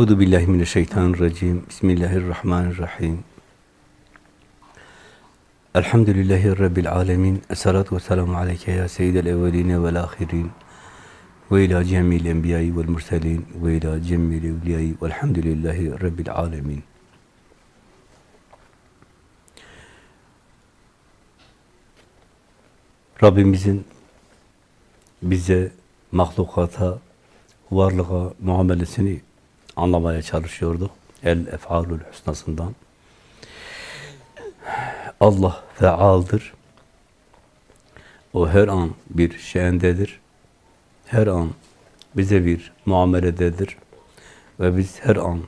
Euzu billahi mineşşeytanirracim. Bismillahirrahmanirrahim. Elhamdülillahi rabbil alamin. Essalatu vesselamu aleyke ya seyyidel evvelin ve'l ahirin. Ve ila cemil enbiya'i ve'l murselin ve ila cemil evliya'i ve'lhamdülillahi rabbil alamin. Rabbimizin bize mahlukata, varlığa muamelesini anlamaya çalışıyorduk. El ef'alul husnasından. Allah fealdir. O her an bir şeyindedir. Her an bize bir muamelededir. Ve biz her an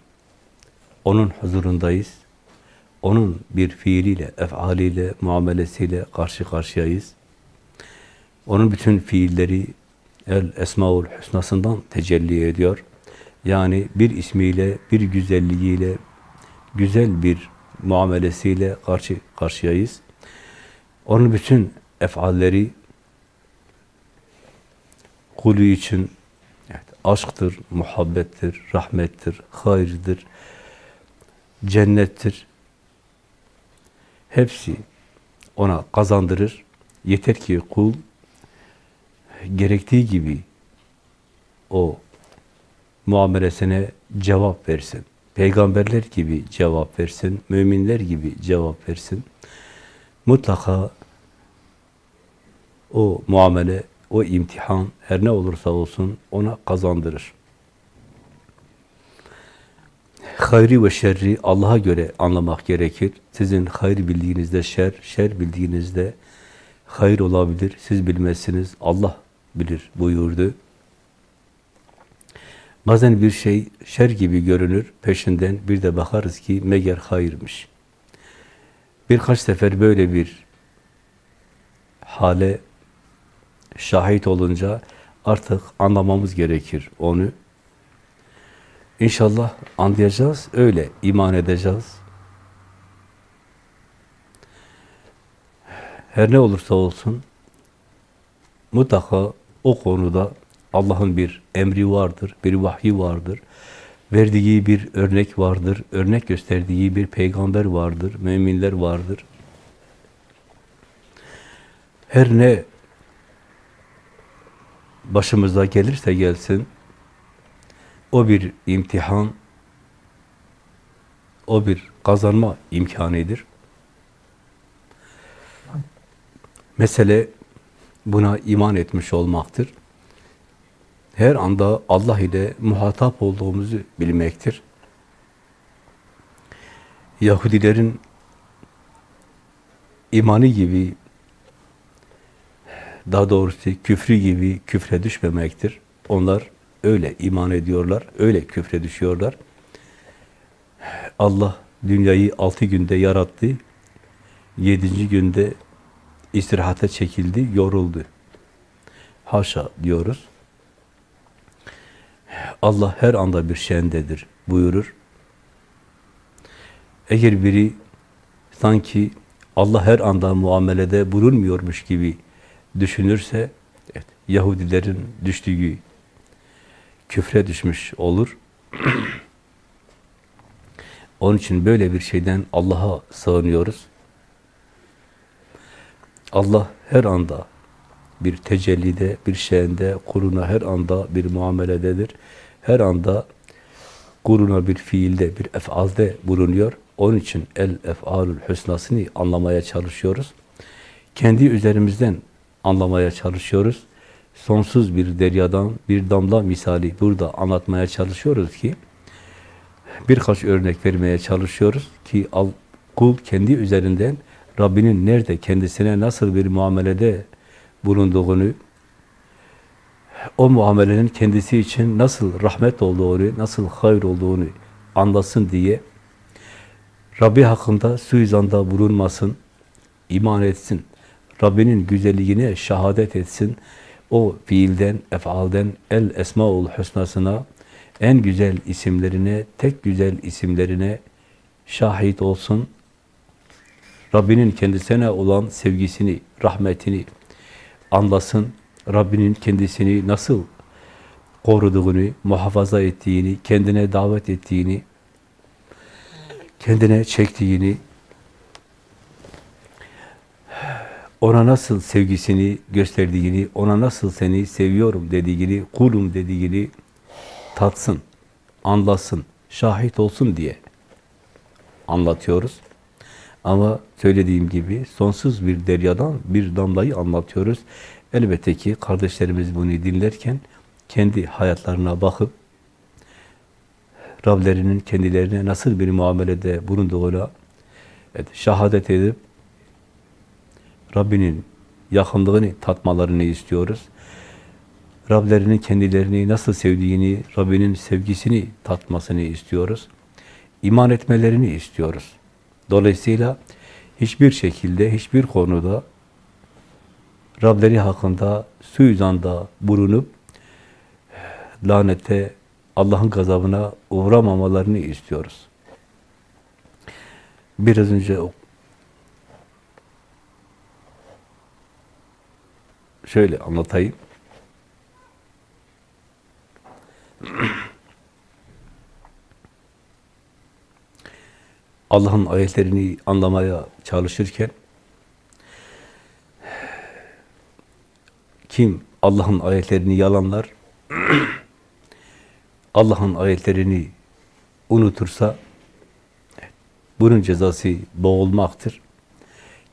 onun huzurundayız. Onun bir fiiliyle, efaliyle, muamelesiyle karşı karşıyayız. Onun bütün fiilleri El Esmaül Hüsna'sından tecelli ediyor. Yani bir ismiyle, bir güzelliğiyle, güzel bir muamelesiyle karşı karşıyayız. Onun bütün efalleri kulü için evet, aşktır, muhabbettir, rahmettir, hayırdır, cennettir. Hepsi ona kazandırır. Yeter ki kul gerektiği gibi o muamelesine cevap versin. Peygamberler gibi cevap versin, müminler gibi cevap versin. Mutlaka o muamele, o imtihan her ne olursa olsun ona kazandırır. Hayri ve şerri Allah'a göre anlamak gerekir. Sizin hayır bildiğinizde şer, şer bildiğinizde hayır olabilir. Siz bilmezsiniz. Allah bilir buyurdu. Bazen bir şey şer gibi görünür, peşinden bir de bakarız ki meğer hayırmış. Birkaç sefer böyle bir hale şahit olunca artık anlamamız gerekir onu. İnşallah anlayacağız, öyle iman edeceğiz. Her ne olursa olsun mutlaka o konuda Allah'ın bir emri vardır, bir vahyi vardır. Verdiği bir örnek vardır, örnek gösterdiği bir peygamber vardır, müminler vardır. Her ne başımıza gelirse gelsin, o bir imtihan, o bir kazanma imkanıdır. Mesele buna iman etmiş olmaktır. Her anda Allah ile muhatap olduğumuzu bilmektir. Yahudilerin imanı gibi, daha doğrusu küfrü gibi küfre düşmemektir. Onlar öyle iman ediyorlar, öyle küfre düşüyorlar. Allah dünyayı altı günde yarattı, yedinci günde istirahate çekildi, yoruldu. Haşa diyoruz. Allah her anda bir şeyindedir buyurur. Eğer biri sanki Allah her anda muamelede bulunmuyormuş gibi düşünürse, evet, Yahudilerin düştüğü küfre düşmüş olur. Onun için böyle bir şeyden Allah'a sığınıyoruz. Allah her anda bir tecellide, bir şeyinde, kuruna her anda bir muamelededir. Her anda kuruna bir fiilde, bir efalde bulunuyor. Onun için el efalül hüsnasını anlamaya çalışıyoruz. Kendi üzerimizden anlamaya çalışıyoruz. Sonsuz bir deryadan bir damla misali burada anlatmaya çalışıyoruz ki birkaç örnek vermeye çalışıyoruz ki kul kendi üzerinden Rabbinin nerede, kendisine nasıl bir muamelede bulunduğunu, o muamelenin kendisi için nasıl rahmet olduğunu, nasıl hayır olduğunu anlasın diye Rabbi hakkında suizanda bulunmasın, iman etsin, Rabbinin güzelliğine şehadet etsin, o fiilden, efalden, el esmaul husnasına, en güzel isimlerine, tek güzel isimlerine şahit olsun, Rabbinin kendisine olan sevgisini, rahmetini anlasın. Rabbinin kendisini nasıl koruduğunu, muhafaza ettiğini, kendine davet ettiğini, kendine çektiğini, ona nasıl sevgisini gösterdiğini, ona nasıl seni seviyorum dediğini, kulum dediğini tatsın, anlasın, şahit olsun diye anlatıyoruz. Ama söylediğim gibi sonsuz bir deryadan bir damlayı anlatıyoruz. Elbette ki kardeşlerimiz bunu dinlerken kendi hayatlarına bakıp Rablerinin kendilerine nasıl bir muamelede bulunduğuna evet, şahadet edip Rabbinin yakınlığını tatmalarını istiyoruz. Rablerinin kendilerini nasıl sevdiğini, Rabbinin sevgisini tatmasını istiyoruz. İman etmelerini istiyoruz. Dolayısıyla hiçbir şekilde, hiçbir konuda Rableri hakkında suizanda bulunup lanete, Allah'ın gazabına uğramamalarını istiyoruz. Biraz önce şöyle anlatayım. Allah'ın ayetlerini anlamaya çalışırken kim Allah'ın ayetlerini yalanlar Allah'ın ayetlerini unutursa bunun cezası boğulmaktır.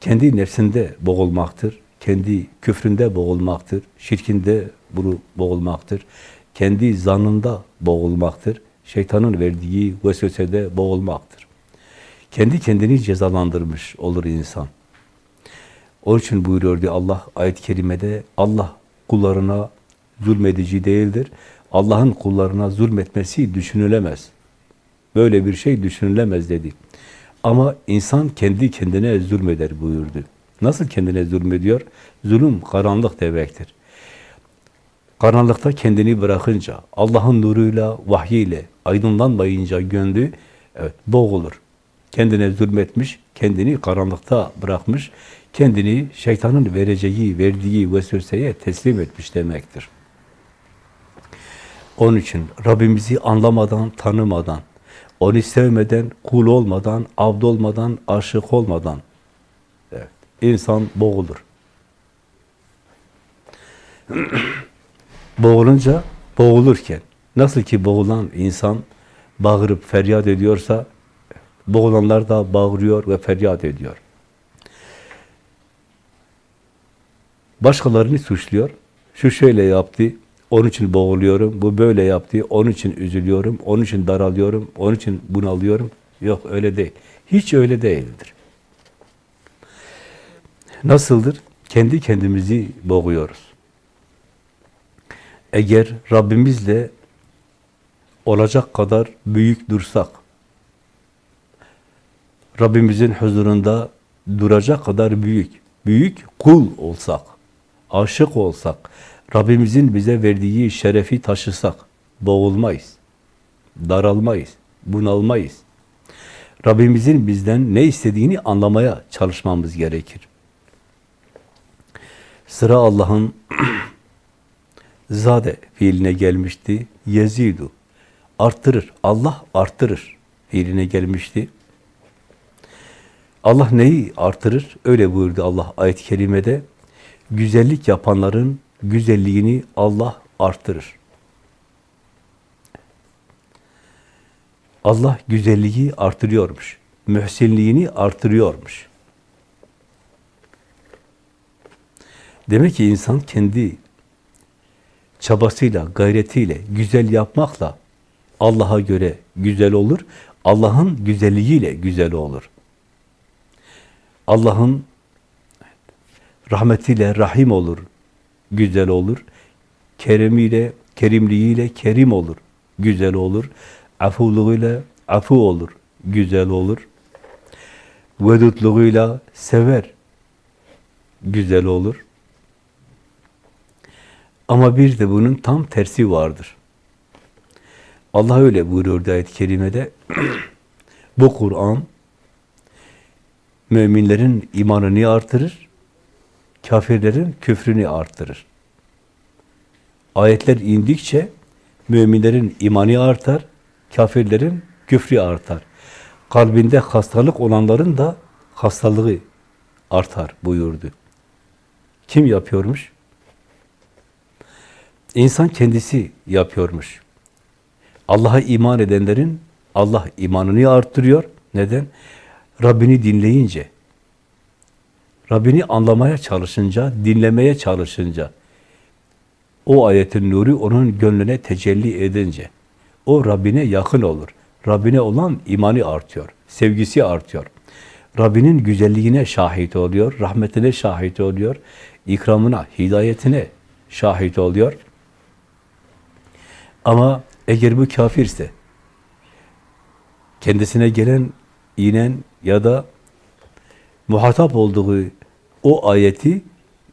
Kendi nefsinde boğulmaktır. Kendi küfründe boğulmaktır. Şirkinde bunu boğulmaktır. Kendi zanında boğulmaktır. Şeytanın verdiği vesvesede boğulmaktır. Kendi kendini cezalandırmış olur insan. Onun için buyuruyordu Allah ayet-i kerimede Allah kullarına zulmedici değildir. Allah'ın kullarına zulmetmesi düşünülemez. Böyle bir şey düşünülemez dedi. Ama insan kendi kendine zulmeder buyurdu. Nasıl kendine zulmediyor? Zulüm karanlık demektir. Karanlıkta kendini bırakınca, Allah'ın nuruyla, vahyiyle aydınlanmayınca gönlü evet boğulur. Kendine zulmetmiş, kendini karanlıkta bırakmış, kendini şeytanın vereceği, verdiği vesveseye teslim etmiş demektir. Onun için Rabbimizi anlamadan, tanımadan, onu sevmeden, kul olmadan, abd olmadan, aşık olmadan evet, insan boğulur. Boğulunca, boğulurken, nasıl ki boğulan insan bağırıp feryat ediyorsa, boğulanlar da bağırıyor ve feryat ediyor. Başkalarını suçluyor. Şu şöyle yaptı, onun için boğuluyorum, bu böyle yaptı, onun için üzülüyorum, onun için daralıyorum, onun için bunalıyorum. Yok öyle değil. Hiç öyle değildir. Nasıldır? Kendi kendimizi boğuyoruz. Eğer Rabbimizle olacak kadar büyük dursak, Rabbimizin huzurunda duracak kadar büyük, büyük kul olsak, aşık olsak, Rabbimizin bize verdiği şerefi taşısak, boğulmayız, daralmayız, bunalmayız. Rabbimizin bizden ne istediğini anlamaya çalışmamız gerekir. Sıra Allah'ın zade fiiline gelmişti. Yezidu. Arttırır. Allah arttırır. Fiiline gelmişti. Allah neyi artırır? Öyle buyurdu Allah ayet-i kerimede. Güzellik yapanların güzelliğini Allah artırır. Allah güzelliği artırıyormuş. Mühsinliğini artırıyormuş. Demek ki insan kendi çabasıyla, gayretiyle, güzel yapmakla Allah'a göre güzel olur. Allah'ın güzelliğiyle güzel olur. Allah'ın rahmetiyle rahim olur, güzel olur. Keremiyle, kerimliğiyle kerim olur, güzel olur. Afuluğuyla afu olur, güzel olur. Vedutluğuyla sever, güzel olur. Ama bir de bunun tam tersi vardır. Allah öyle buyuruyor ayet-i kerimede. Bu Kur'an müminlerin imanını artırır, kafirlerin küfrünü artırır. Ayetler indikçe Müminlerin imani artar, kafirlerin küfrü artar. Kalbinde hastalık olanların da hastalığı artar buyurdu. Kim yapıyormuş? İnsan kendisi yapıyormuş. Allah'a iman edenlerin Allah imanını arttırıyor. Neden? Rabbini dinleyince, Rabbini anlamaya çalışınca, dinlemeye çalışınca, o ayetin nuru onun gönlüne tecelli edince, o Rabbine yakın olur. Rabbine olan imanı artıyor, sevgisi artıyor. Rabbinin güzelliğine şahit oluyor, rahmetine şahit oluyor, ikramına, hidayetine şahit oluyor. Ama eğer bu kafirse, kendisine gelen, inen ya da muhatap olduğu o ayeti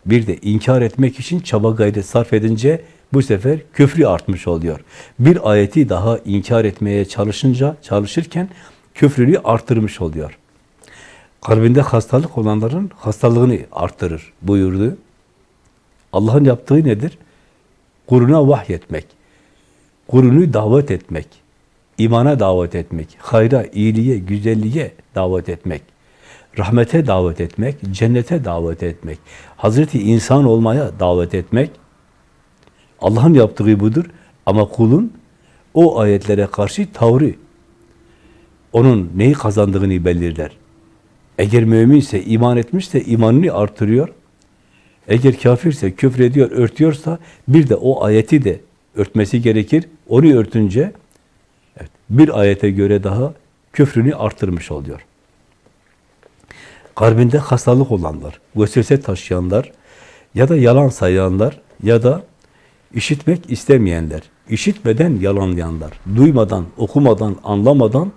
bir de inkar etmek için çaba gayret sarf edince bu sefer küfrü artmış oluyor. Bir ayeti daha inkar etmeye çalışınca, çalışırken küfrünü artırmış oluyor. Kalbinde hastalık olanların hastalığını arttırır buyurdu. Allah'ın yaptığı nedir? Kuruna vahyetmek, kurunu davet etmek, imana davet etmek, hayra, iyiliğe, güzelliğe davet etmek, rahmete davet etmek, cennete davet etmek, Hazreti insan olmaya davet etmek, Allah'ın yaptığı budur. Ama kulun o ayetlere karşı tavrı, onun neyi kazandığını belirler. Eğer müminse, iman etmişse imanını artırıyor. Eğer kafirse, küfrediyor, örtüyorsa bir de o ayeti de örtmesi gerekir. Onu örtünce evet, bir ayete göre daha küfrünü artırmış oluyor. Kalbinde hastalık olanlar, vesvese taşıyanlar ya da yalan sayanlar ya da işitmek istemeyenler, işitmeden yalanlayanlar, duymadan, okumadan, anlamadan,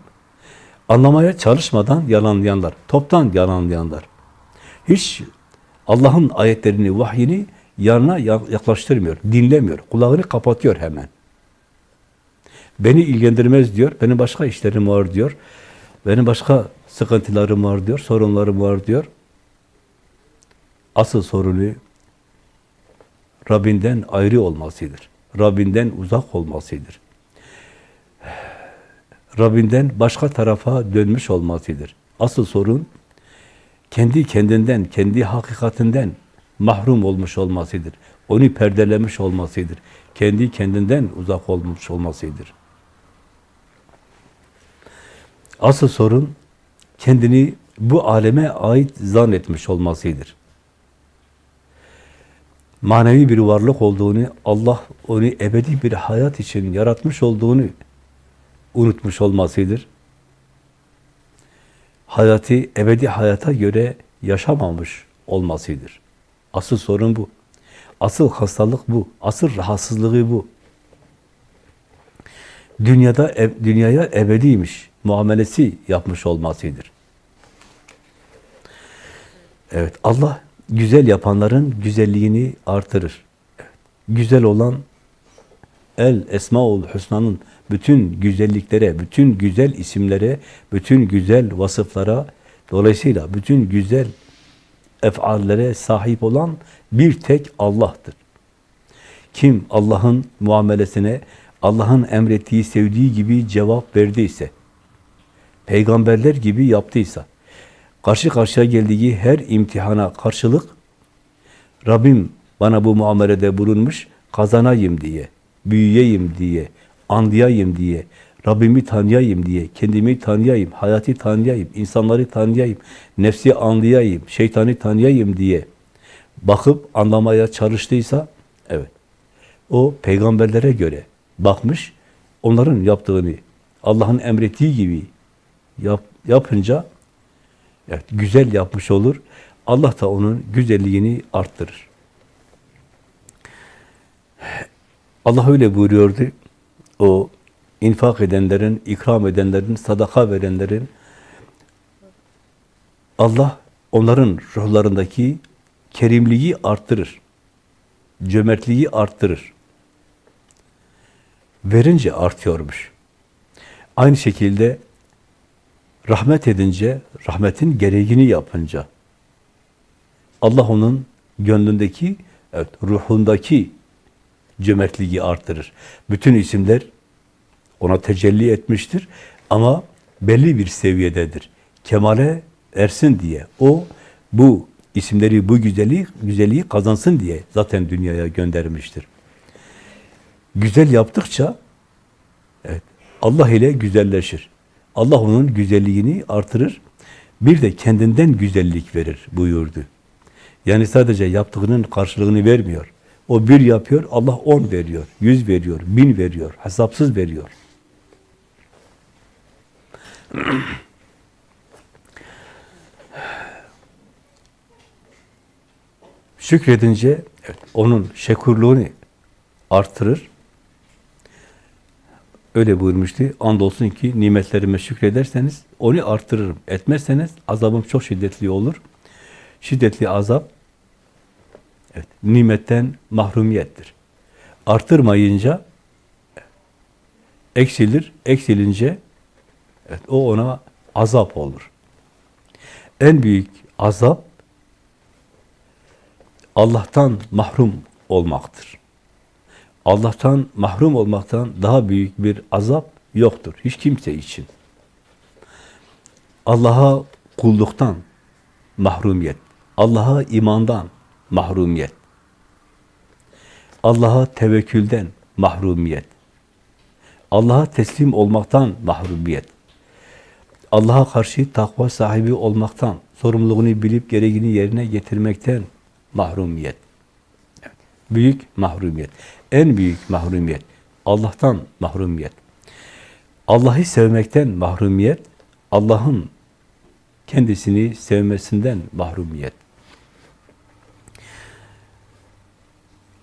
anlamaya çalışmadan yalanlayanlar, toptan yalanlayanlar. Hiç Allah'ın ayetlerini, vahyini yanına yaklaştırmıyor, dinlemiyor, kulağını kapatıyor hemen. Beni ilgilendirmez diyor, benim başka işlerim var diyor, benim başka sıkıntılarım var diyor, sorunlarım var diyor. Asıl sorunu Rabbinden ayrı olmasıdır. Rabbinden uzak olmasıdır. Rabbinden başka tarafa dönmüş olmasıdır. Asıl sorun kendi kendinden, kendi hakikatinden mahrum olmuş olmasıdır. Onu perdelemiş olmasıdır. Kendi kendinden uzak olmuş olmasıdır. Asıl sorun kendini bu aleme ait zannetmiş olmasıdır. Manevi bir varlık olduğunu, Allah onu ebedi bir hayat için yaratmış olduğunu unutmuş olmasıdır. Hayatı ebedi hayata göre yaşamamış olmasıdır. Asıl sorun bu. Asıl hastalık bu. Asıl rahatsızlığı bu. Dünyada dünyaya ebediymiş muamelesi yapmış olmasıdır. Evet, Allah güzel yapanların güzelliğini artırır. Evet, güzel olan El Esmaul Hüsna'nın bütün güzelliklere, bütün güzel isimlere, bütün güzel vasıflara, dolayısıyla bütün güzel efallere sahip olan bir tek Allah'tır. Kim Allah'ın muamelesine, Allah'ın emrettiği, sevdiği gibi cevap verdiyse, peygamberler gibi yaptıysa, karşı karşıya geldiği her imtihana karşılık, Rabbim bana bu muamelede bulunmuş, kazanayım diye, büyüyeyim diye, anlayayım diye, Rabbimi tanıyayım diye, kendimi tanıyayım, hayatı tanıyayım, insanları tanıyayım, nefsi anlayayım, şeytanı tanıyayım diye bakıp anlamaya çalıştıysa, evet, o peygamberlere göre bakmış, onların yaptığını, Allah'ın emrettiği gibi yap, yapınca evet, güzel yapmış olur. Allah da onun güzelliğini arttırır. Allah öyle buyuruyordu. O infak edenlerin, ikram edenlerin, sadaka verenlerin Allah onların ruhlarındaki kerimliği arttırır. Cömertliği arttırır. Verince artıyormuş. Aynı şekilde rahmet edince, rahmetin gereğini yapınca Allah onun gönlündeki, evet, ruhundaki cömertliği artırır. Bütün isimler ona tecelli etmiştir ama belli bir seviyededir. Kemale ersin diye o bu isimleri bu güzelliği güzelliği kazansın diye zaten dünyaya göndermiştir. Güzel yaptıkça evet, Allah ile güzelleşir. Allah onun güzelliğini artırır. Bir de kendinden güzellik verir buyurdu. Yani sadece yaptığının karşılığını vermiyor. O bir yapıyor, Allah on veriyor, yüz veriyor, bin veriyor, hesapsız veriyor. Şükredince evet, onun şekurluğunu artırır. Öyle buyurmuştu. Andolsun ki nimetlerime şükrederseniz onu artırırım. Etmezseniz azabım çok şiddetli olur. Şiddetli azap evet, nimetten mahrumiyettir. Artırmayınca eksilir. Eksilince evet, o ona azap olur. En büyük azap Allah'tan mahrum olmaktır. Allah'tan mahrum olmaktan daha büyük bir azap yoktur. Hiç kimse için. Allah'a kulluktan mahrumiyet. Allah'a imandan mahrumiyet. Allah'a tevekkülden mahrumiyet. Allah'a teslim olmaktan mahrumiyet. Allah'a karşı takva sahibi olmaktan, sorumluluğunu bilip gereğini yerine getirmekten mahrumiyet. Büyük mahrumiyet. En büyük mahrumiyet. Allah'tan mahrumiyet. Allah'ı sevmekten mahrumiyet. Allah'ın kendisini sevmesinden mahrumiyet.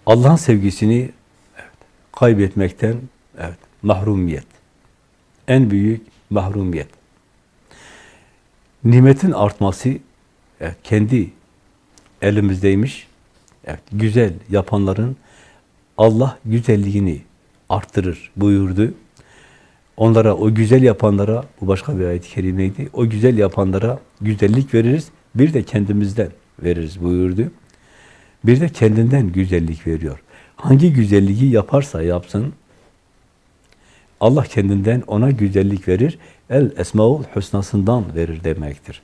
Allah'ın sevgisini evet, kaybetmekten evet, mahrumiyet. En büyük mahrumiyet. Nimetin artması evet, kendi elimizdeymiş. Evet, güzel yapanların Allah güzelliğini arttırır buyurdu. Onlara, o güzel yapanlara, bu başka bir ayet-i kerimeydi, o güzel yapanlara güzellik veririz, bir de kendimizden veririz buyurdu. Bir de kendinden güzellik veriyor. Hangi güzelliği yaparsa yapsın, Allah kendinden ona güzellik verir, el esmaul husnasından verir demektir.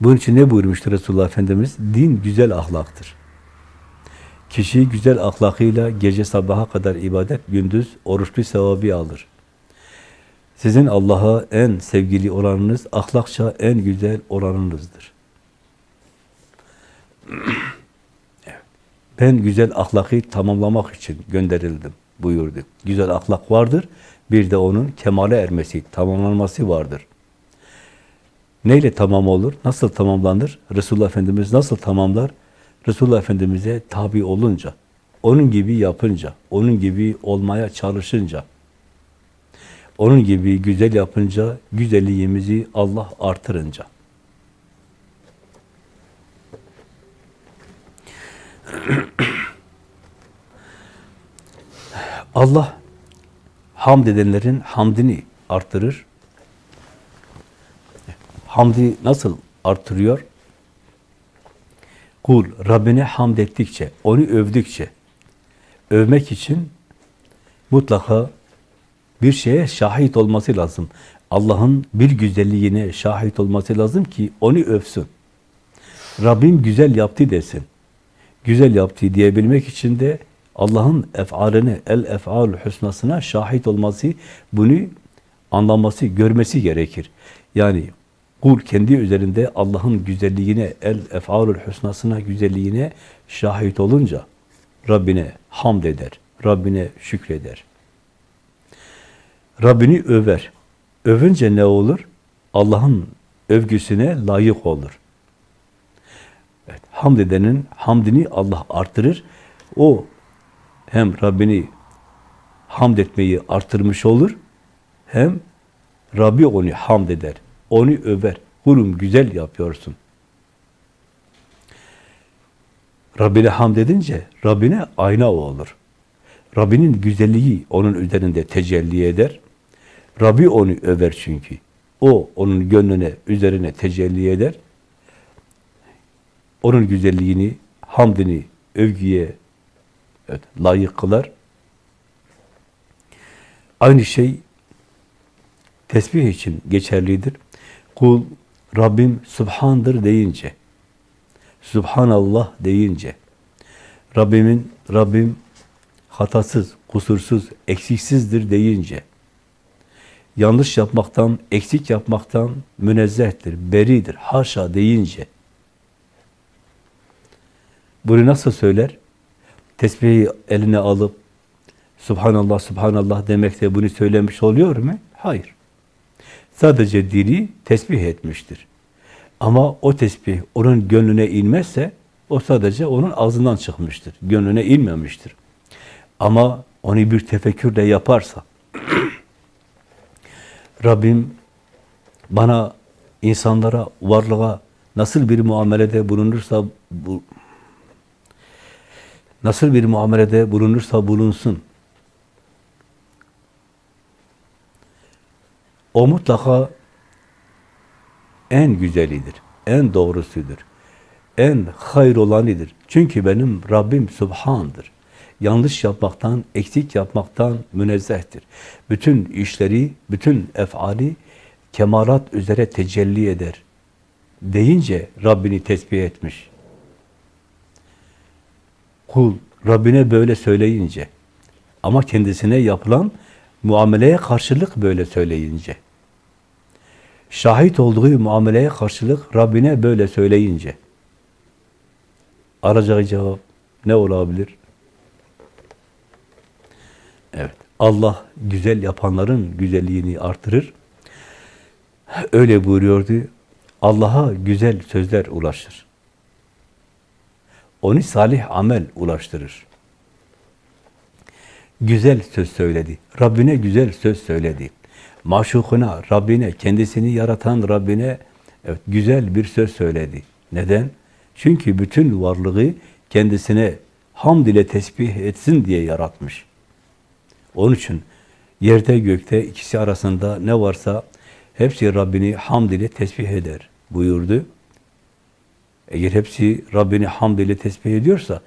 Bunun için ne buyurmuştur Resulullah Efendimiz? Din güzel ahlaktır. Kişi güzel ahlakıyla gece sabaha kadar ibadet, gündüz oruçlu sevabı alır. Sizin Allah'a en sevgili olanınız, ahlakça en güzel olanınızdır. Ben güzel ahlakı tamamlamak için gönderildim buyurdu. Güzel ahlak vardır, bir de onun kemale ermesi, tamamlanması vardır. Neyle tamam olur? Nasıl tamamlanır? Resulullah Efendimiz nasıl tamamlar? Resulullah Efendimiz'e tabi olunca, onun gibi yapınca, onun gibi olmaya çalışınca, onun gibi güzel yapınca, güzelliğimizi Allah artırınca. Allah hamd edenlerin hamdini artırır. Hamdi nasıl artırıyor? Kul Rabbine hamd ettikçe, onu övdükçe, övmek için mutlaka bir şeye şahit olması lazım. Allah'ın bir güzelliğine şahit olması lazım ki onu övsün. Rabbim güzel yaptı desin. Güzel yaptı diyebilmek için de Allah'ın ef'aline, el ef'al husnasına şahit olması, bunu anlaması, görmesi gerekir. Yani Kul kendi üzerinde Allah'ın güzelliğine, el ef'alül husnasına, güzelliğine şahit olunca Rabbine hamd eder, Rabbine şükreder. Rabbini över. Övünce ne olur? Allah'ın övgüsüne layık olur. Evet, hamd edenin hamdini Allah artırır. O hem Rabbini hamd etmeyi artırmış olur, hem Rabbi onu hamd eder. Onu över. Kulum güzel yapıyorsun. Rabbine hamd edince Rabbine ayna olur. Rabbinin güzelliği onun üzerinde tecelli eder. Rabbi onu över çünkü. O onun gönlüne, üzerine tecelli eder. Onun güzelliğini, hamdini, övgüye Evet, layık kılar. Aynı şey tesbih için geçerlidir. Kul Rabbim Subhan'dır deyince, Subhanallah deyince, Rabbimin, Rabbim hatasız, kusursuz, eksiksizdir deyince, yanlış yapmaktan, eksik yapmaktan münezzehtir, beridir, haşa deyince, bunu nasıl söyler? Tesbihi eline alıp, Subhanallah, Subhanallah demekte bunu söylemiş oluyor mu? Hayır. Sadece dili tesbih etmiştir. Ama o tesbih onun gönlüne inmezse, o sadece onun ağzından çıkmıştır. Gönlüne inmemiştir. Ama onu bir tefekkürle yaparsa, Rabbim bana, insanlara, varlığa nasıl bir muamelede bulunursa, bu, nasıl bir muamelede bulunursa bulunsun, o mutlaka en güzelidir, en doğrusudur, en hayır olanıdır. Çünkü benim Rabbim Subhan'dır. Yanlış yapmaktan, eksik yapmaktan münezzehtir. Bütün işleri, bütün efali kemalat üzere tecelli eder. Deyince Rabbini tesbih etmiş. Kul Rabbine böyle söyleyince ama kendisine yapılan muameleye karşılık böyle söyleyince şahit olduğu muameleye karşılık Rabbine böyle söyleyince aracağı cevap ne olabilir? Evet. Allah güzel yapanların güzelliğini artırır. Öyle buyuruyordu. Allah'a güzel sözler ulaşır. Onu salih amel ulaştırır. Güzel söz söyledi. Rabbine güzel söz söyledi. Maşukuna, Rabbine, kendisini yaratan Rabbine evet, güzel bir söz söyledi. Neden? Çünkü bütün varlığı kendisine hamd ile tesbih etsin diye yaratmış. Onun için yerde gökte ikisi arasında ne varsa hepsi Rabbini hamd ile tesbih eder buyurdu. Eğer hepsi Rabbini hamd ile tesbih ediyorsa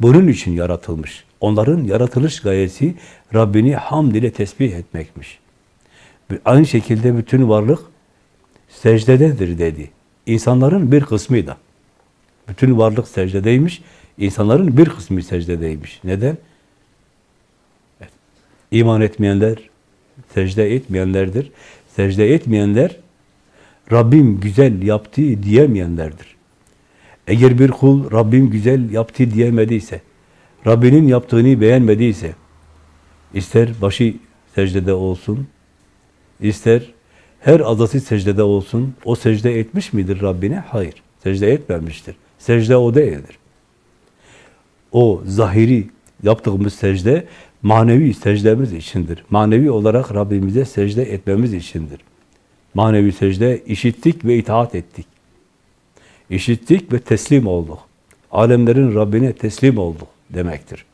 bunun için yaratılmış. Onların yaratılış gayesi Rabbini hamd ile tesbih etmekmiş. Aynı şekilde bütün varlık secdededir dedi. İnsanların bir kısmı da. Bütün varlık secdedeymiş, insanların bir kısmı secdedeymiş. Neden? İman etmeyenler secde etmeyenlerdir. Secde etmeyenler Rabbim güzel yaptı diyemeyenlerdir. Eğer bir kul Rabbim güzel yaptı diyemediyse, Rabbinin yaptığını beğenmediyse, ister başı secdede olsun, ister her azası secdede olsun, o secde etmiş midir Rabbine? Hayır, secde etmemiştir. Secde o değildir. O zahiri yaptığımız secde, manevi secdemiz içindir. Manevi olarak Rabbimize secde etmemiz içindir. Manevi secde işittik ve itaat ettik. İşittik ve teslim olduk. Alemlerin Rabbine teslim olduk demektir.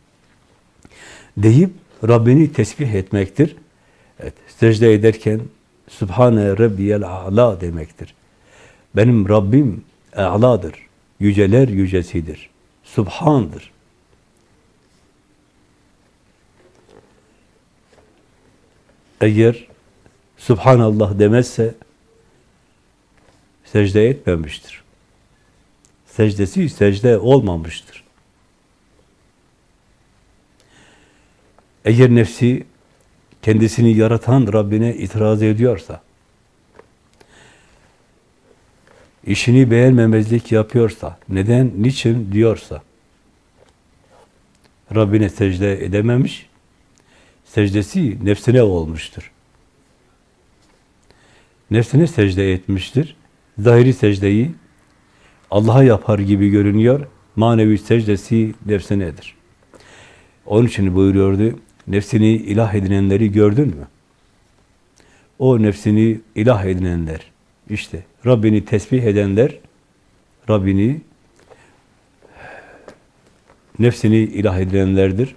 Deyip Rabbini tesbih etmektir. Evet, secde ederken Sübhane Rabbiyel A'la demektir. Benim Rabbim A'ladır. Yüceler yücesidir. Subhandır. Eğer Subhanallah demezse secde etmemiştir. Secdesi secde olmamıştır. Eğer nefsi kendisini yaratan Rabbine itiraz ediyorsa, işini beğenmemezlik yapıyorsa, neden, niçin diyorsa, Rabbine secde edememiş, secdesi nefsine olmuştur. Nefsine secde etmiştir. Zahiri secdeyi Allah'a yapar gibi görünüyor. Manevi secdesi nefsinedir. Onun için buyuruyordu, nefsini ilah edinenleri gördün mü? O nefsini ilah edinenler, işte Rabbini tesbih edenler, Rabbini nefsini ilah edinenlerdir.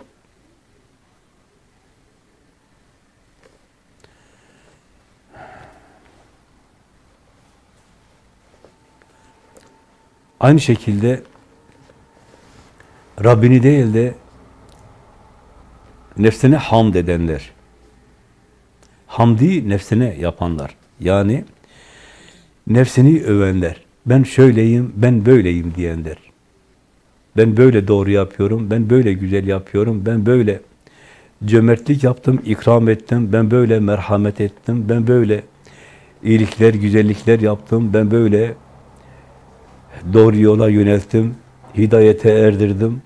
Aynı şekilde Rabbini değil de nefsine hamd edenler. Hamdi nefsine yapanlar. Yani nefsini övenler. Ben şöyleyim, ben böyleyim diyenler. Ben böyle doğru yapıyorum, ben böyle güzel yapıyorum, ben böyle cömertlik yaptım, ikram ettim, ben böyle merhamet ettim, ben böyle iyilikler, güzellikler yaptım, ben böyle doğru yola yönelttim, hidayete erdirdim,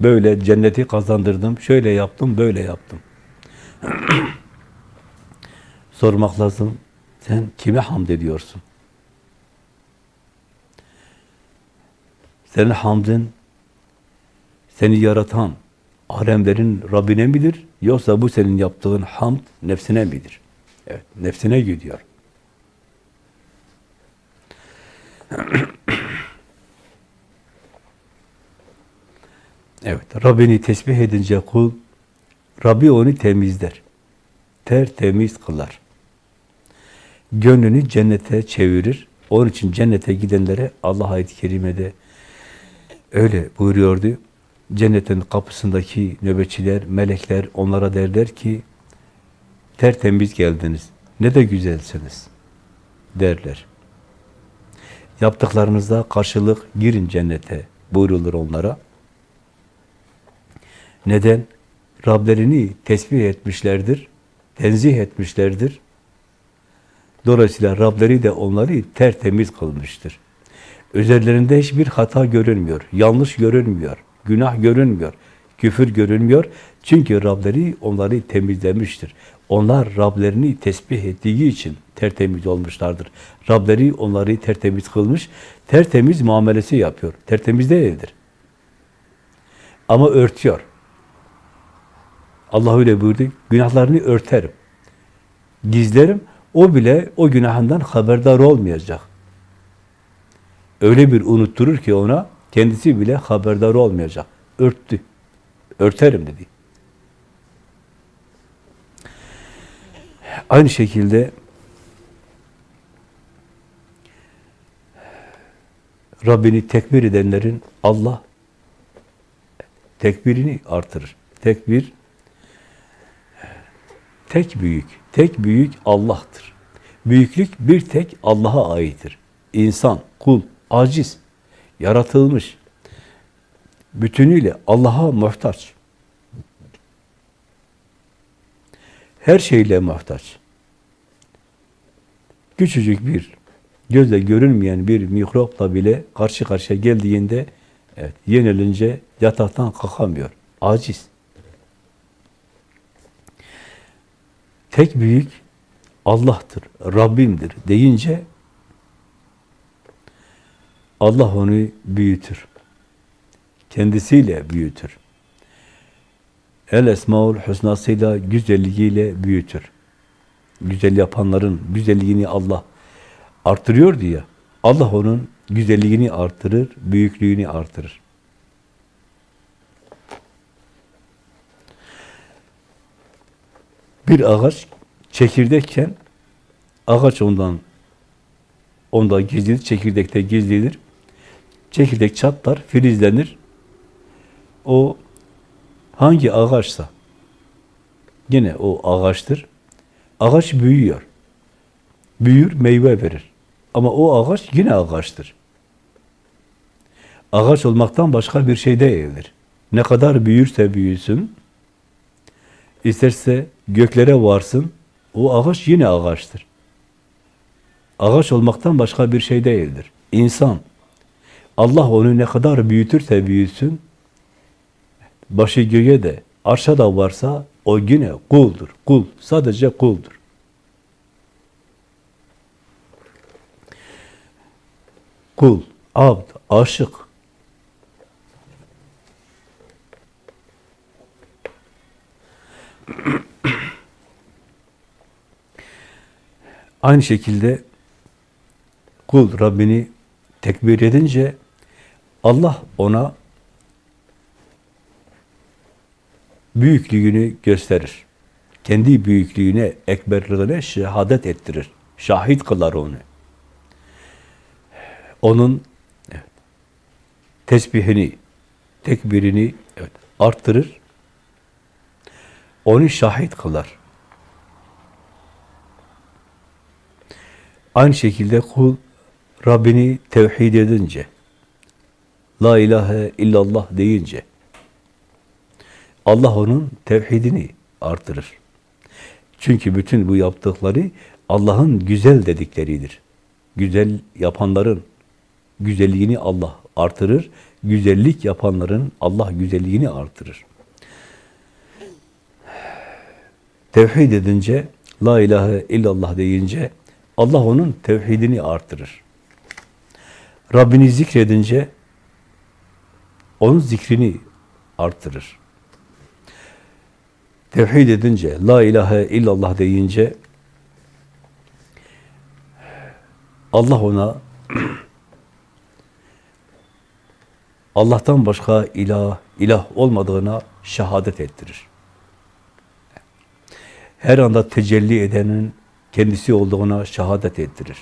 böyle cenneti kazandırdım, şöyle yaptım, böyle yaptım. Sormak lazım, sen kime hamd ediyorsun? Senin hamdın seni yaratan alemlerin Rabbine midir? Yoksa bu senin yaptığın hamd nefsine midir? Evet, nefsine gidiyor. Evet, Rabbini tesbih edince kul, Rabbi onu temizler. Tertemiz kılar. Gönlünü cennete çevirir. Onun için cennete gidenlere Allah ayet-i kerimede öyle buyuruyordu. Cennetin kapısındaki nöbetçiler, melekler onlara derler ki tertemiz geldiniz. Ne de güzelsiniz derler. Yaptıklarınızda karşılık girin cennete buyrulur onlara. Neden? Rablerini tesbih etmişlerdir, tenzih etmişlerdir. Dolayısıyla Rableri de onları tertemiz kılmıştır. Üzerlerinde hiçbir hata görünmüyor, yanlış görünmüyor, günah görünmüyor, küfür görünmüyor. Çünkü Rableri onları temizlemiştir. Onlar Rablerini tesbih ettiği için tertemiz olmuşlardır. Rableri onları tertemiz kılmış, tertemiz muamelesi yapıyor. Tertemiz değildir. Ama örtüyor. Allah öyle buyurdu, günahlarını örterim. Gizlerim, o bile o günahından haberdar olmayacak. Öyle bir unutturur ki ona, kendisi bile haberdar olmayacak. Örttü. Örterim dedi. Aynı şekilde Rabbini tekbir edenlerin Allah tekbirini artırır. Tekbir tek büyük, tek büyük Allah'tır. Büyüklük bir tek Allah'a aittir. İnsan, kul, aciz, yaratılmış. Bütünüyle Allah'a muhtaç. Her şeyle muhtaç. Küçücük bir, gözle görünmeyen bir mikropla bile karşı karşıya geldiğinde evet, yenilince yataktan kalkamıyor. Aciz. Tek büyük Allah'tır, Rabbimdir deyince Allah onu büyütür. Kendisiyle büyütür. El Esmaül Hüsnasıyla, güzelliğiyle büyütür. Güzel yapanların güzelliğini Allah artırıyor diye. Allah onun güzelliğini artırır, büyüklüğünü artırır. Bir ağaç çekirdekken ağaç ondan onda gizlidir, çekirdekte gizlidir. Çekirdek çatlar, filizlenir. O hangi ağaçsa yine o ağaçtır. Ağaç büyüyor. Büyür, meyve verir. Ama o ağaç yine ağaçtır. Ağaç olmaktan başka bir şey değildir. Ne kadar büyürse büyüsün, isterse göklere varsın, o ağaç yine ağaçtır. Ağaç olmaktan başka bir şey değildir. İnsan, Allah onu ne kadar büyütürse büyüsün, başı göğe de, arşa da varsa o yine kuldur. Kul, sadece kuldur. Kul, abd, aşık. Aynı şekilde kul Rabbini tekbir edince Allah ona büyüklüğünü gösterir. Kendi büyüklüğüne, ekberliğine şehadet ettirir. Şahit kılar onu. Onun evet, tesbihini, tekbirini evet, arttırır. Onu şahit kılar. Aynı şekilde kul Rabbini tevhid edince, La ilahe illallah deyince, Allah onun tevhidini artırır. Çünkü bütün bu yaptıkları Allah'ın güzel dedikleridir. Güzel yapanların güzelliğini Allah artırır, güzellik yapanların Allah güzelliğini artırır. Tevhid edince, La ilahe illallah deyince Allah onun tevhidini artırır. Rabbini zikredince onun zikrini artırır. Tevhid edince, La ilahe illallah deyince Allah ona Allah'tan başka ilah, ilah olmadığına şehadet ettirir. Her anda tecelli edenin kendisi olduğuna şehadet ettirir.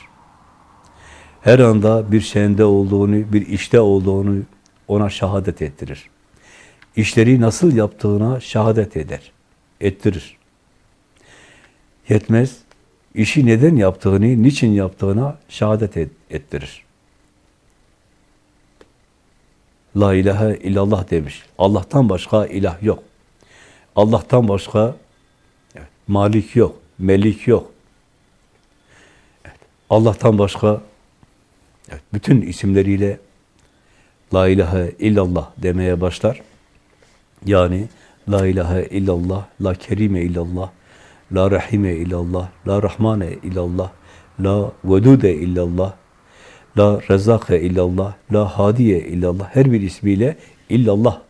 Her anda bir şeyinde olduğunu, bir işte olduğunu ona şehadet ettirir. İşleri nasıl yaptığına şehadet eder, ettirir. Yetmez, işi neden yaptığını, niçin yaptığına şehadet ettirir. La ilahe illallah demiş. Allah'tan başka ilah yok. Allah'tan başka malik yok, melik yok. Allah'tan başka evet, bütün isimleriyle La ilahe illallah demeye başlar. Yani La ilahe illallah, La kerime illallah, La rahime illallah, La rahmane illallah, La vedude illallah, La rezake illallah, la hadiye illallah. Her bir ismiyle illallah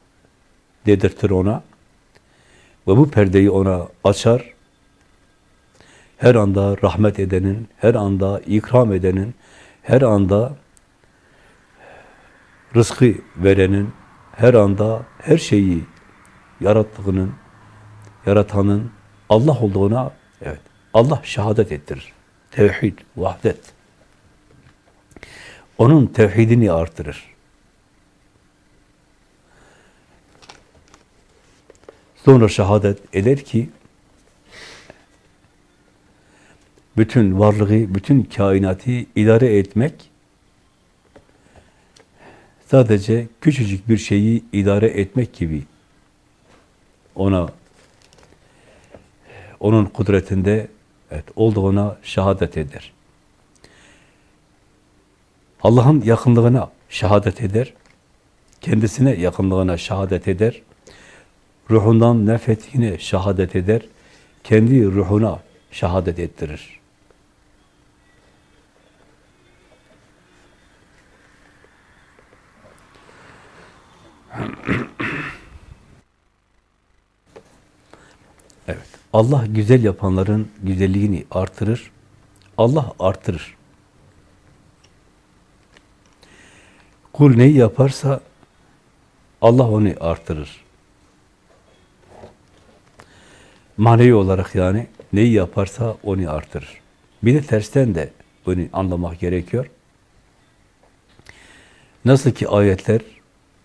dedirtir ona. Ve bu perdeyi ona açar. Her anda rahmet edenin, her anda ikram edenin, her anda rızkı verenin, her anda her şeyi yarattığının, yaratanın Allah olduğuna evet Allah şehadet ettirir. Tevhid, vahdet onun tevhidini artırır. Sonra şehadet eder ki bütün varlığı, bütün kainatı idare etmek sadece küçücük bir şeyi idare etmek gibi ona onun kudretinde evet, olduğuna şehadet eder. Allah'ın yakınlığına şehadet eder. Kendisine yakınlığına şehadet eder. Ruhundan nefetine şehadet eder. Kendi ruhuna şehadet ettirir. Evet. Allah güzel yapanların güzelliğini artırır. Allah artırır. Kul neyi yaparsa Allah onu artırır. Manevi olarak yani neyi yaparsa onu artırır. Bir de tersten de bunu anlamak gerekiyor. Nasıl ki ayetler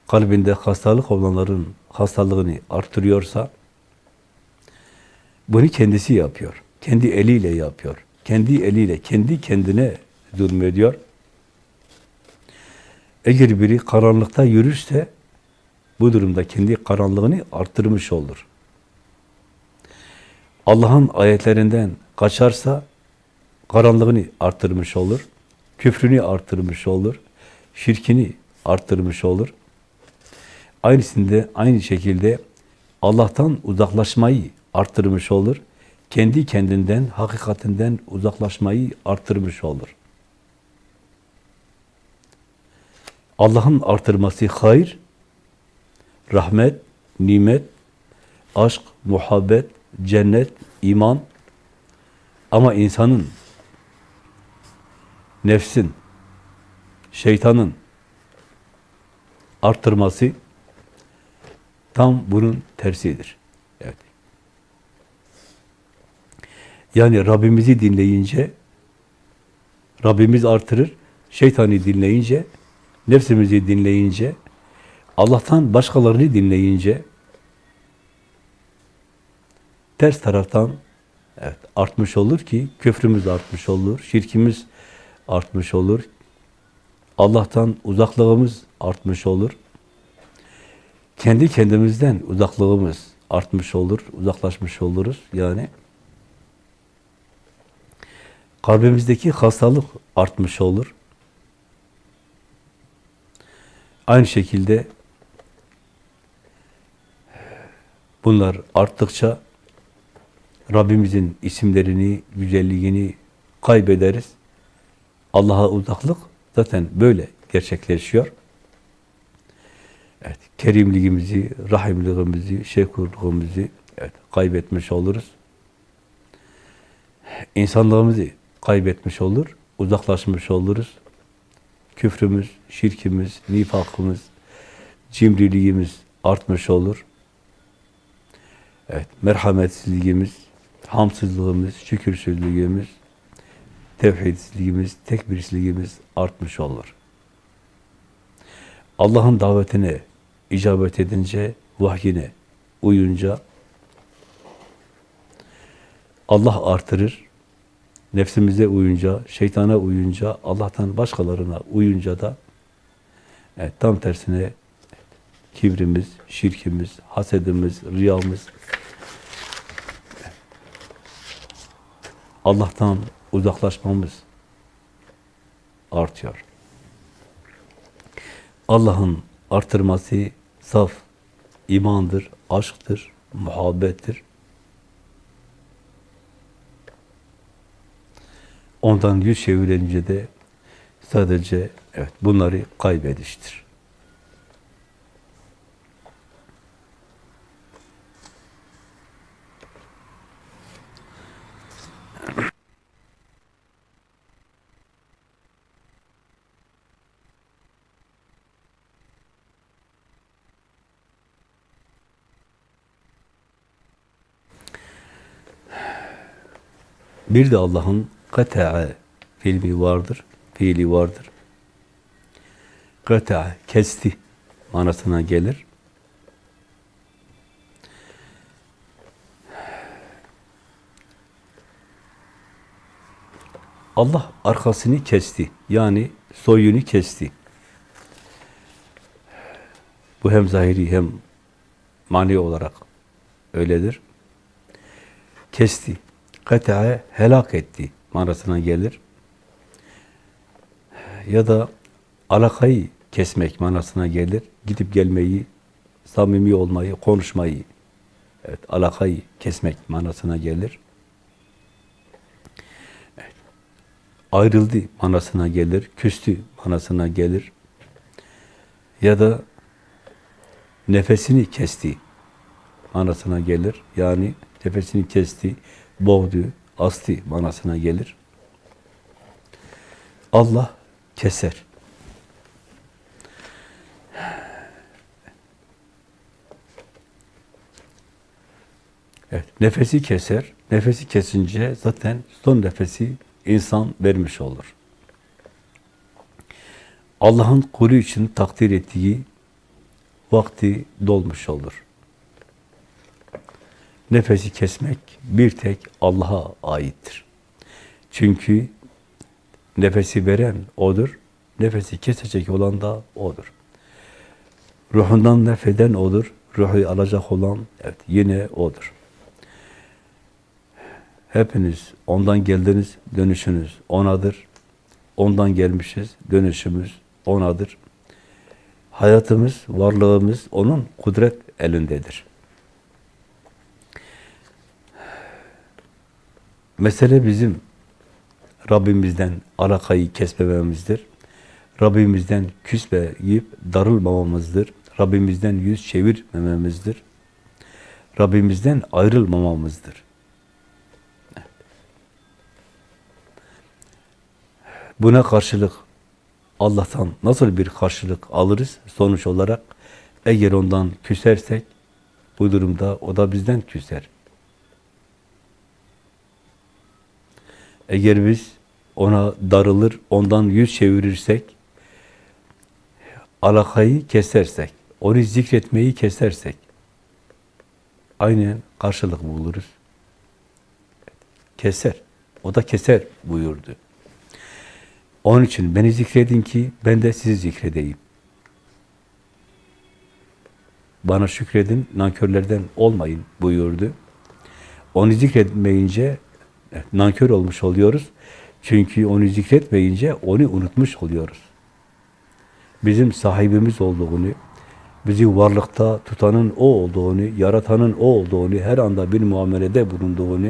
kalbinde hastalık olanların hastalığını artırıyorsa bunu kendisi yapıyor. Kendi eliyle yapıyor. Kendi eliyle, kendi kendine zulmediyor. Eğer biri karanlıkta yürürse bu durumda kendi karanlığını arttırmış olur. Allah'ın ayetlerinden kaçarsa karanlığını arttırmış olur. Küfrünü arttırmış olur. Şirkini arttırmış olur. Aynısında aynı şekilde Allah'tan uzaklaşmayı arttırmış olur. Kendi kendinden, hakikatinden uzaklaşmayı arttırmış olur. Allah'ın artırması hayır, rahmet, nimet, aşk, muhabbet, cennet, iman ama insanın, nefsin, şeytanın arttırması tam bunun tersidir. Evet. Yani Rabbimizi dinleyince Rabbimiz artırır, şeytanı dinleyince nefsimizi dinleyince, Allah'tan başkalarını dinleyince, ters taraftan evet, artmış olur ki küfrümüz artmış olur, şirkimiz artmış olur, Allah'tan uzaklığımız artmış olur, kendi kendimizden uzaklığımız artmış olur, uzaklaşmış oluruz yani. Kalbimizdeki hastalık artmış olur. Aynı şekilde bunlar arttıkça Rabbimizin isimlerini, güzelliğini kaybederiz. Allah'a uzaklık zaten böyle gerçekleşiyor. Evet, kerimliğimizi, rahimliğimizi, şekurluğumuzu evet, kaybetmiş oluruz. İnsanlığımızı kaybetmiş olur, uzaklaşmış oluruz. Küfrümüz, şirkimiz, nifakımız, cimriliğimiz artmış olur. Evet, merhametsizliğimiz, hamsızlığımız, şükürsüzlüğümüz, tevhidsizliğimiz, tekbirsizliğimiz artmış olur. Allah'ın davetine icabet edince, vahyine uyunca Allah artırır. Nefsimize uyunca, şeytana uyunca, Allah'tan başkalarına uyunca da evet, tam tersine kibrimiz, şirkimiz, hasedimiz, riyamız Allah'tan uzaklaşmamız artıyor. Allah'ın artırması saf imandır, aşktır, muhabbettir. Ondan yüz çevirince de sadece evet bunları kaybediştir. Bir de Allah'ın kata'a filmi vardır, fiili vardır. Kata'a, kesti manasına gelir. Allah arkasını kesti. Yani soyunu kesti. Bu hem zahiri hem mani olarak öyledir. Kesti kata'a helak etti manasına gelir. Ya da alakayı kesmek manasına gelir. Gidip gelmeyi, samimi olmayı, konuşmayı, evet, alakayı kesmek manasına gelir. Evet. Ayrıldı manasına gelir, küstü manasına gelir. Ya da nefesini kesti manasına gelir. Yani nefesini kesti, boğdu, astı manasına gelir. Allah keser. Evet, nefesi keser. Nefesi kesince zaten son nefesi insan vermiş olur. Allah'ın kulu için takdir ettiği vakti dolmuş olur. Nefesi kesmek bir tek Allah'a aittir. Çünkü nefesi veren O'dur, nefesi kesecek olan da O'dur. Ruhundan nefeden O'dur, ruhu alacak olan evet, yine O'dur. Hepiniz ondan geldiniz, dönüşünüz O'nadır. Ondan gelmişiz, dönüşümüz O'nadır. Hayatımız, varlığımız O'nun kudret elindedir. Mesele bizim Rabbimizden alakayı kesmememizdir. Rabbimizden küsmeyip darılmamamızdır. Rabbimizden yüz çevirmememizdir. Rabbimizden ayrılmamamızdır. Buna karşılık Allah'tan nasıl bir karşılık alırız? Sonuç olarak eğer ondan küsersek bu durumda o da bizden küser. Eğer biz ona darılır, ondan yüz çevirirsek, alakayı kesersek, onu zikretmeyi kesersek, aynen karşılık buluruz. keser. O da keser buyurdu. Onun için beni zikredin ki ben de sizi zikredeyim. Bana şükredin, nankörlerden olmayın buyurdu. Onu zikretmeyince nankör olmuş oluyoruz. Çünkü onu zikretmeyince onu unutmuş oluyoruz. Bizim sahibimiz olduğunu, bizi varlıkta tutanın O olduğunu, yaratanın O olduğunu, her anda bir muamelede bulunduğunu,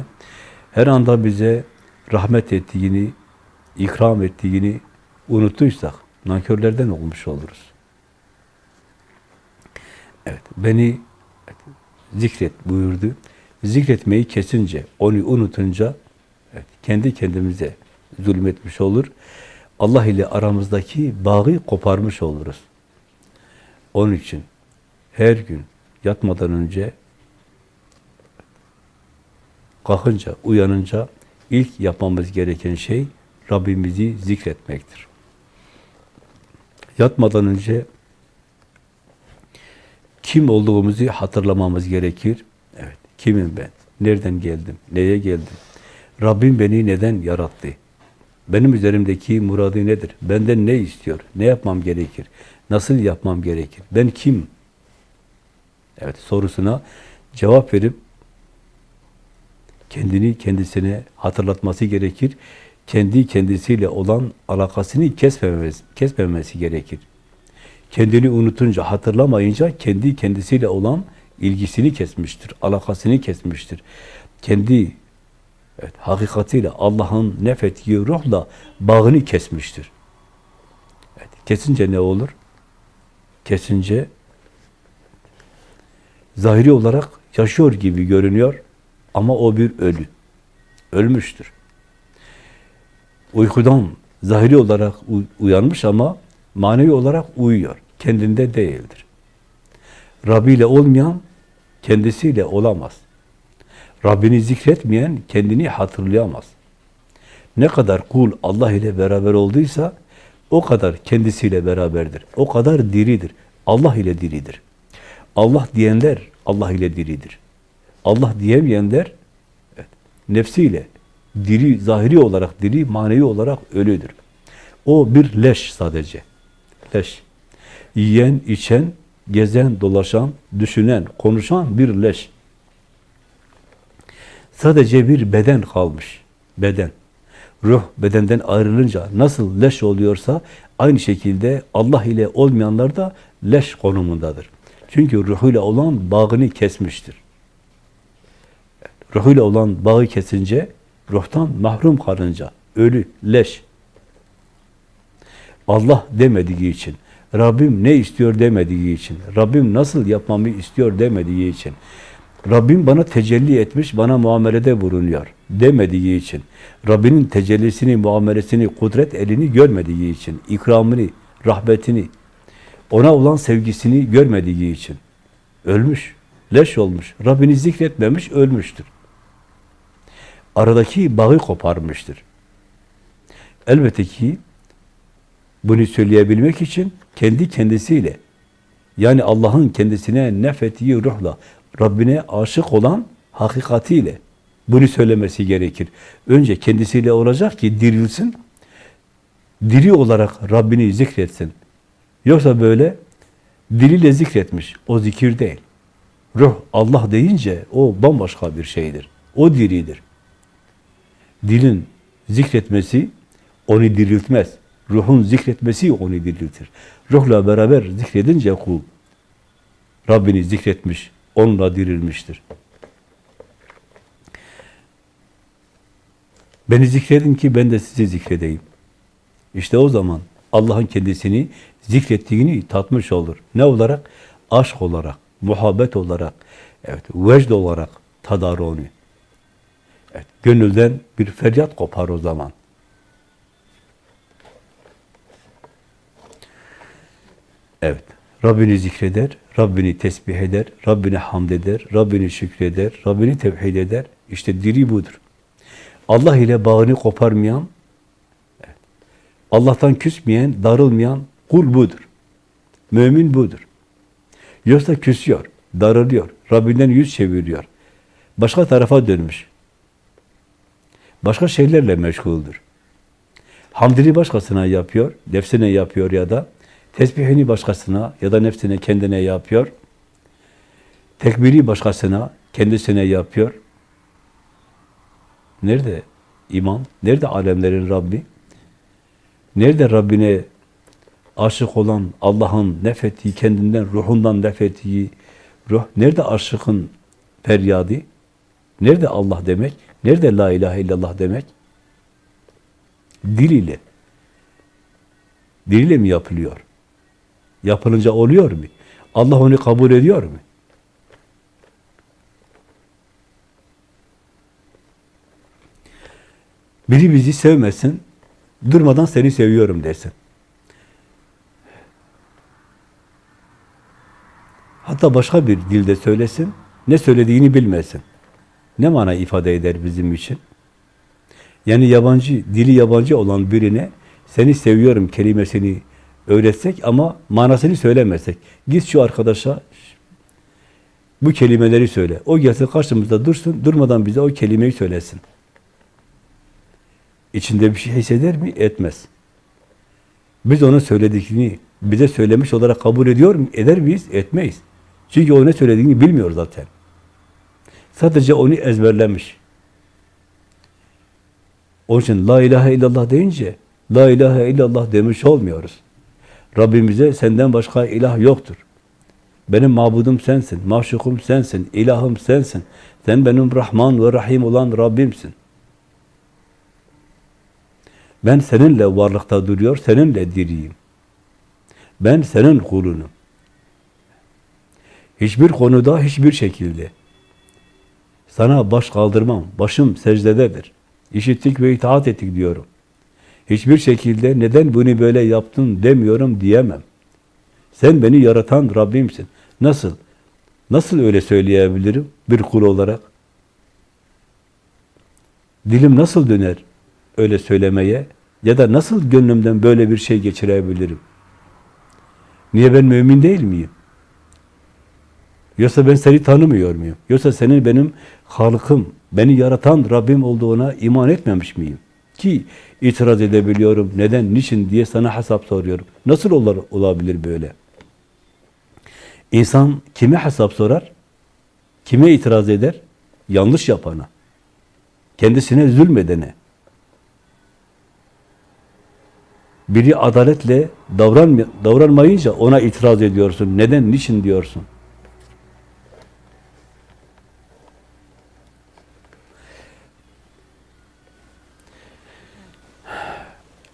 her anda bize rahmet ettiğini, ikram ettiğini unuttuysak, nankörlerden olmuş oluruz. Evet, beni zikret buyurdu. Zikretmeyi kesince, onu unutunca evet, kendi kendimize zulmetmiş olur. Allah ile aramızdaki bağı koparmış oluruz. Onun için her gün yatmadan önce kalkınca, uyanınca ilk yapmamız gereken şey Rabbimizi zikretmektir. Yatmadan önce kim olduğumuzu hatırlamamız gerekir. Evet, kimim ben? Nereden geldim? Neye geldim? Rabbim beni neden yarattı? Benim üzerimdeki muradı nedir? Benden ne istiyor? Ne yapmam gerekir? Nasıl yapmam gerekir? Ben kim? Evet, sorusuna cevap verip kendini kendisine hatırlatması gerekir. Kendi kendisiyle olan alakasını kesmemesi, kesmemesi gerekir. Kendini unutunca, hatırlamayınca kendi kendisiyle olan ilgisini kesmiştir, alakasını kesmiştir. Kendi evet, hakikatiyle Allah'ın nefettiği ruhla bağını kesmiştir. Evet, kesince ne olur? Kesince zahiri olarak yaşıyor gibi görünüyor ama o bir ölü. Ölmüştür. Uykudan zahiri olarak uyanmış ama manevi olarak uyuyor. Kendinde değildir. Rabbi ile olmayan kendisiyle olamaz. Rabbini zikretmeyen kendini hatırlayamaz. Ne kadar kul Allah ile beraber olduysa o kadar kendisiyle beraberdir. O kadar diridir. Allah ile diridir. Allah diyenler Allah ile diridir. Allah diyemeyenler evet, nefsiyle diri, zahiri olarak diri, manevi olarak ölüdür. O bir leş sadece. Leş. Yiyen, içen, gezen, dolaşan, düşünen, konuşan bir leş. Sadece bir beden kalmış. Beden. Ruh bedenden ayrılınca nasıl leş oluyorsa aynı şekilde Allah ile olmayanlar da leş konumundadır. Çünkü ruhuyla olan bağını kesmiştir. Ruhuyla olan bağı kesince, ruhtan mahrum kalınca, ölü, leş. Allah demediği için, Rabbim ne istiyor demediği için, Rabbim nasıl yapmamı istiyor demediği için, Rabbim bana tecelli etmiş, bana muamelede bulunuyor demediği için, Rabbinin tecellisini, muamelesini, kudret elini görmediği için, ikramını, rahmetini, ona olan sevgisini görmediği için ölmüş, leş olmuş, Rabbini zikretmemiş, ölmüştür. Aradaki bağı koparmıştır. Elbette ki bunu söyleyebilmek için kendi kendisiyle yani Allah'ın kendisine nefettiği ruhla Rabbine aşık olan hakikatiyle bunu söylemesi gerekir. Önce kendisiyle olacak ki dirilsin, diri olarak Rabbini zikretsin. Yoksa böyle diliyle zikretmiş, o zikir değil. Ruh Allah deyince o bambaşka bir şeydir. O diridir. Dilin zikretmesi onu diriltmez. Ruhun zikretmesi onu diriltir. Ruhla beraber zikredince kul Rabbini zikretmiş, onunla dirilmiştir. Beni zikredin ki ben de sizi zikredeyim. İşte o zaman Allah'ın kendisini zikrettiğini tatmış olur. Ne olarak? Aşk olarak, muhabbet olarak, evet, vecd olarak tadar onu. Evet, gönülden bir feryat kopar o zaman. Evet, Rabbini zikreder, Rabbini tesbih eder, Rabbini hamd eder, Rabbini şükreder, Rabbini tevhid eder. İşte diri budur. Allah ile bağını koparmayan, Allah'tan küsmeyen, darılmayan kul budur. Mümin budur. Yoksa küsüyor, darılıyor, Rabbinden yüz çeviriyor. Başka tarafa dönmüş. Başka şeylerle meşguldür. Hamdini başkasına yapıyor, nefsine yapıyor ya da tesbihini başkasına ya da nefsine kendine yapıyor. Tekbiri başkasına, kendisine yapıyor. Nerede iman? Nerede alemlerin Rabbi? Nerede Rabbine aşık olan Allah'ın nefettiği, kendinden, ruhundan nefettiği ruh? Nerede aşıkın feryadı? Nerede Allah demek? Nerede la ilahe illallah demek? Dil ile. Dil ile mi yapılıyor? Yapılınca oluyor mu? Allah onu kabul ediyor mu? Biri bizi sevmesin, durmadan seni seviyorum desin. Hatta başka bir dilde söylesin, ne söylediğini bilmesin. Ne mana ifade eder bizim için? Yani yabancı, dili yabancı olan birine seni seviyorum kelimesini öğretsek ama manasını söylemesek. Git şu arkadaşa bu kelimeleri söyle. O gelsin karşımızda dursun, durmadan bize o kelimeyi söylesin. İçinde bir şey hisseder mi? Etmez. Biz onun söylediklerini bize söylemiş olarak kabul ediyor mu? Eder miyiz? Etmeyiz. Çünkü o ne söylediğini bilmiyor zaten. Sadece onu ezberlemiş. Onun için la ilahe illallah deyince la ilahe illallah demiş olmuyoruz. Rabbimize senden başka ilah yoktur. Benim mabudum sensin, maşukum sensin, ilahım sensin. Sen benim Rahman ve Rahim olan Rabbimsin. Ben seninle varlıkta duruyor, seninle diriyim. Ben senin kulunum. Hiçbir konuda, hiçbir şekilde sana baş kaldırmam, başım secdededir. İşittik ve itaat ettik diyorum. Hiçbir şekilde neden bunu böyle yaptın demiyorum diyemem. Sen beni yaratan Rabbimsin. Nasıl? Nasıl öyle söyleyebilirim bir kul olarak? Dilim nasıl döner öyle söylemeye? Ya da nasıl gönlümden böyle bir şey geçirebilirim? Niye ben mümin değil miyim? Yoksa ben seni tanımıyor muyum? Yoksa senin benim halkım, beni yaratan Rabbim olduğuna iman etmemiş miyim? Ki itiraz edebiliyorum. Neden, niçin diye sana hesap soruyorum. Nasıl olur, olabilir böyle? İnsan kime hesap sorar? Kime itiraz eder? Yanlış yapana. Kendisine zulmedene. Biri adaletle davran, davranmayınca ona itiraz ediyorsun. Neden, niçin diyorsun?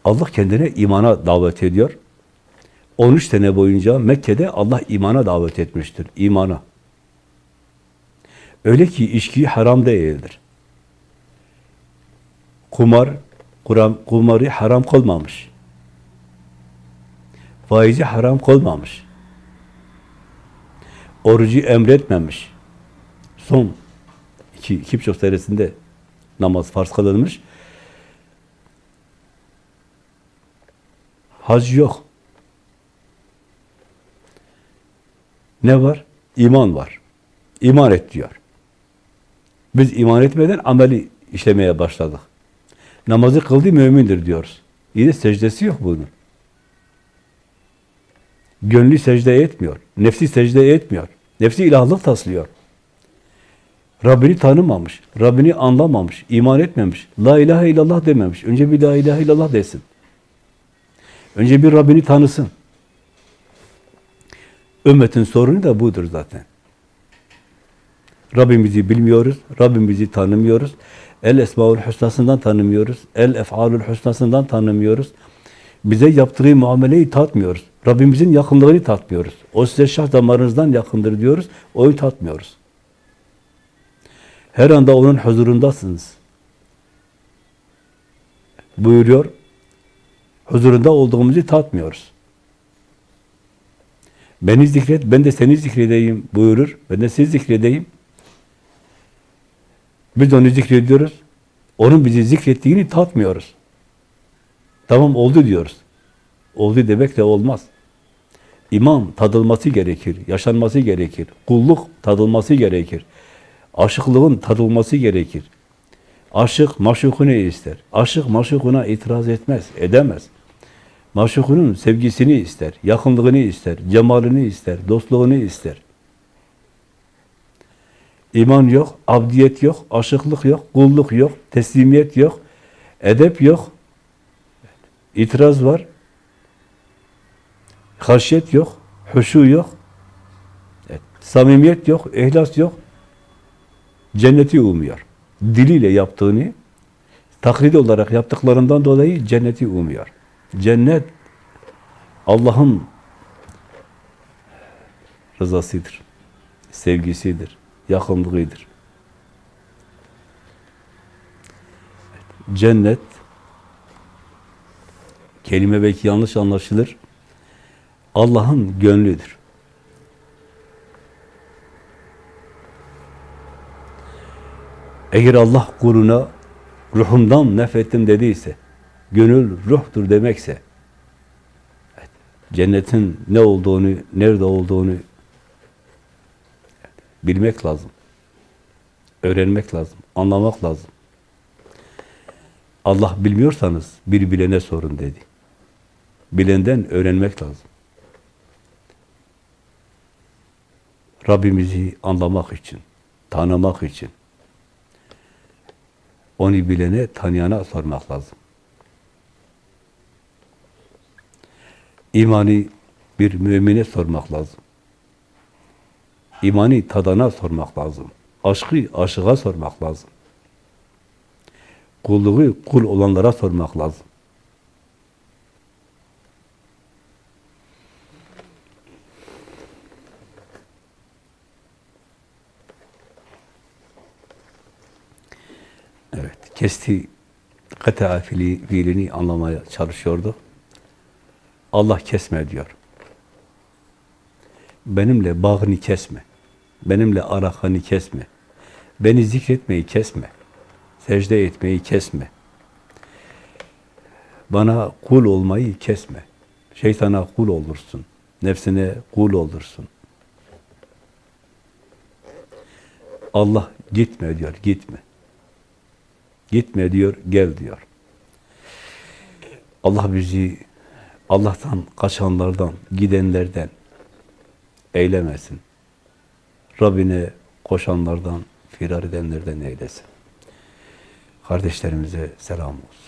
Allah kendine imana davet ediyor. 13 sene boyunca Mekke'de Allah imana davet etmiştir. İmana. Öyle ki içki haram değildir. Kumar, kuram, kumarı haram kılmamış. Faizi haram kılmamış. Orucu emretmemiş. Son iki, iki buçuk senesinde namaz farz kılınmış. Hac yok. Ne var? İman var. İman et diyor. Biz iman etmeden ameli işlemeye başladık. Namazı kıldı mümindir diyoruz. İyi de secdesi yok bunun. Gönlü secde etmiyor. Nefsi secde etmiyor. Nefsi ilahlık taslıyor. Rabbini tanımamış. Rabbini anlamamış. iman etmemiş. La ilahe illallah dememiş. Önce bir la ilahe illallah desin. Önce bir Rabbini tanısın. Ümmetin sorunu da budur zaten. Rabbimizi bilmiyoruz, Rabbimizi tanımıyoruz. El Esmaül Hüsna'sından tanımıyoruz, El Ef'alül Hüsna'sından tanımıyoruz. Bize yaptığı muameleyi tatmıyoruz. Rabbimizin yakınlığını tatmıyoruz. O size şah damarınızdan yakındır diyoruz, onu tatmıyoruz. Her anda onun huzurundasınız. Buyuruyor, huzurunda olduğumuzu tatmıyoruz. Beni zikret, ben de seni zikredeyim buyurur. Ben de sizi zikredeyim. Biz onu zikrediyoruz. Onun bizi zikrettiğini tatmıyoruz. Tamam oldu diyoruz. Oldu demek de olmaz. İman tadılması gerekir, yaşanması gerekir. Kulluk tadılması gerekir. Aşıklığın tadılması gerekir. Aşık maşukunu ister. Aşık maşukuna itiraz etmez, edemez. Maşukunun sevgisini ister, yakınlığını ister, cemalini ister, dostluğunu ister. İman yok, abdiyet yok, aşıklık yok, kulluk yok, teslimiyet yok, edep yok, itiraz var, haşyet yok, huşu yok, samimiyet yok, ihlas yok, cenneti umuyor. Diliyle yaptığını, taklit olarak yaptıklarından dolayı cenneti umuyor. Cennet, Allah'ın rızasıdır, sevgisidir, yakınlığıdır. Cennet, kelime belki yanlış anlaşılır, Allah'ın gönlüdür. Eğer Allah kuluna ruhumdan nefrettim dediyse, gönül ruhtur demekse, cennetin ne olduğunu, nerede olduğunu bilmek lazım. Öğrenmek lazım, anlamak lazım. Allah bilmiyorsanız bir bilene sorun dedi. Bilenden öğrenmek lazım. Rabbimizi anlamak için, tanımak için, onu bilene, tanıyana sormak lazım. İmani bir mümine sormak lazım. İmani tadana sormak lazım. Aşkı aşığa sormak lazım. Kulluğu kul olanlara sormak lazım. Evet, kesti kata fiili, fiilini anlamaya çalışıyordu. Allah kesme diyor. Benimle bağını kesme. Benimle arakanı kesme. Beni zikretmeyi kesme. Secde etmeyi kesme. Bana kul olmayı kesme. Şeytana kul olursun. Nefsine kul olursun. Allah gitme diyor, gitme. Gitme diyor, gel diyor. Allah bizi Allah'tan kaçanlardan, gidenlerden eylemesin. Rabbine koşanlardan, firar edenlerden eylesin. Kardeşlerimize selam olsun.